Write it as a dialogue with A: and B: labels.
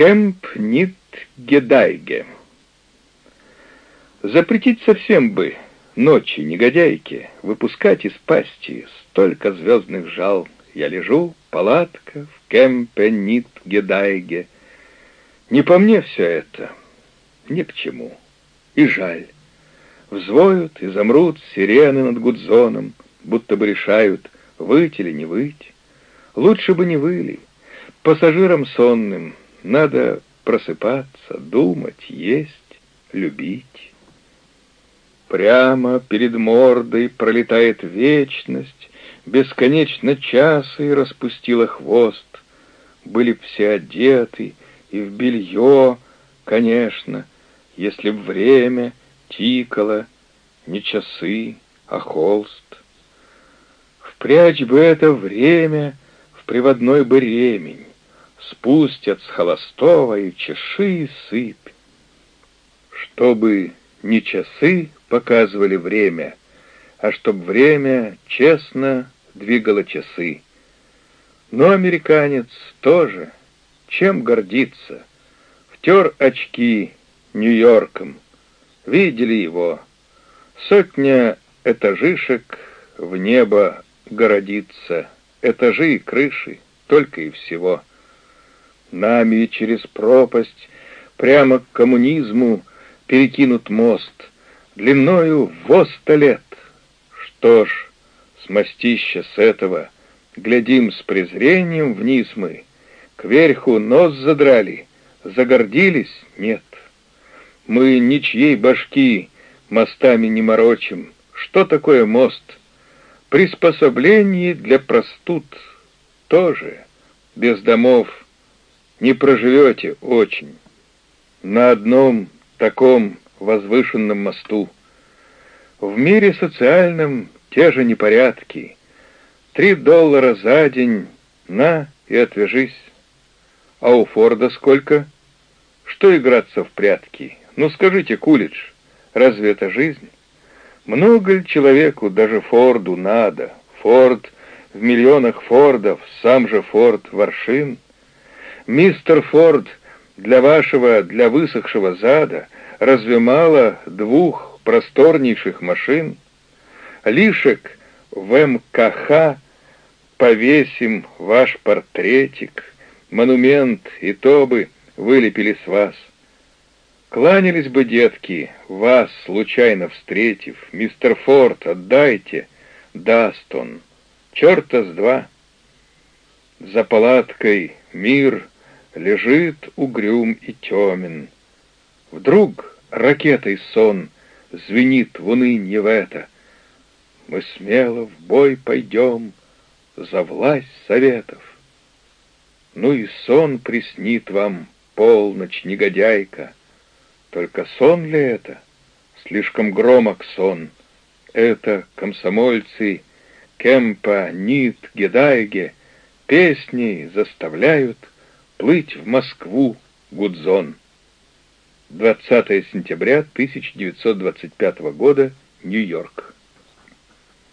A: Кемп Нит Гедайге. Запретить совсем бы ночи негодяйки выпускать из пасти столько звездных жал. Я лежу, палатка в кемпе Нит Гедайге. Не по мне все это, ни к чему. И жаль. Взвоют и замрут сирены над Гудзоном, будто бы решают, выть или не выть. Лучше бы не выли. Пассажирам сонным надо просыпаться, думать, есть, любить. Прямо перед мордой пролетает вечность, Бесконечно часы распустила хвост. Были все одеты, и в белье, конечно, Если б время тикало не часы, а холст. Впрячь бы это время в приводной бы ремень, Спустят с холостого и чеши и сыпь. Чтобы не часы показывали время, а чтоб время честно двигало часы. Но американец тоже, чем гордится, втер очки Нью-Йорком, видели его, сотня этажишек в небо городится, этажи и крыши, только и всего. Нами через пропасть прямо к коммунизму перекинут мост, длиною в сто лет. Что ж, с мостища с этого глядим с презрением вниз мы, кверху нос задрали, загордились — нет. Мы ничьей башки мостами не морочим. Что такое мост? Приспособление для простуд тоже. Без домов не проживете очень. На одном таком возвышенном мосту. В мире социальном те же непорядки. Три доллара за день, на и отвяжись. А у Форда сколько? Что играться в прятки? Ну скажите, Кулич, разве это жизнь? Много ли человеку, даже Форду, надо? Форд в миллионах Фордов, сам же Форд воршин. Мистер Форд для вашего, для высохшего зада — Разве мало двух просторнейших машин? Лишек в МКХ повесим ваш портретик, монумент и то бы вылепили с вас. Кланялись бы, детки, вас, случайно встретив, мистер Форд, отдайте, даст он, черта с два. За палаткой мир лежит угрюм и темен. Вдруг ракетой сон звенит в унынье в это. Мы смело в бой пойдем за власть советов. Ну и сон приснит вам, полночь, негодяйка. Только сон ли это? Слишком громок сон. Это комсомольцы Кемпа, Нит, Гедайге песни заставляют плыть в Москву Гудзон. 20 сентября 1925 года, Нью-Йорк.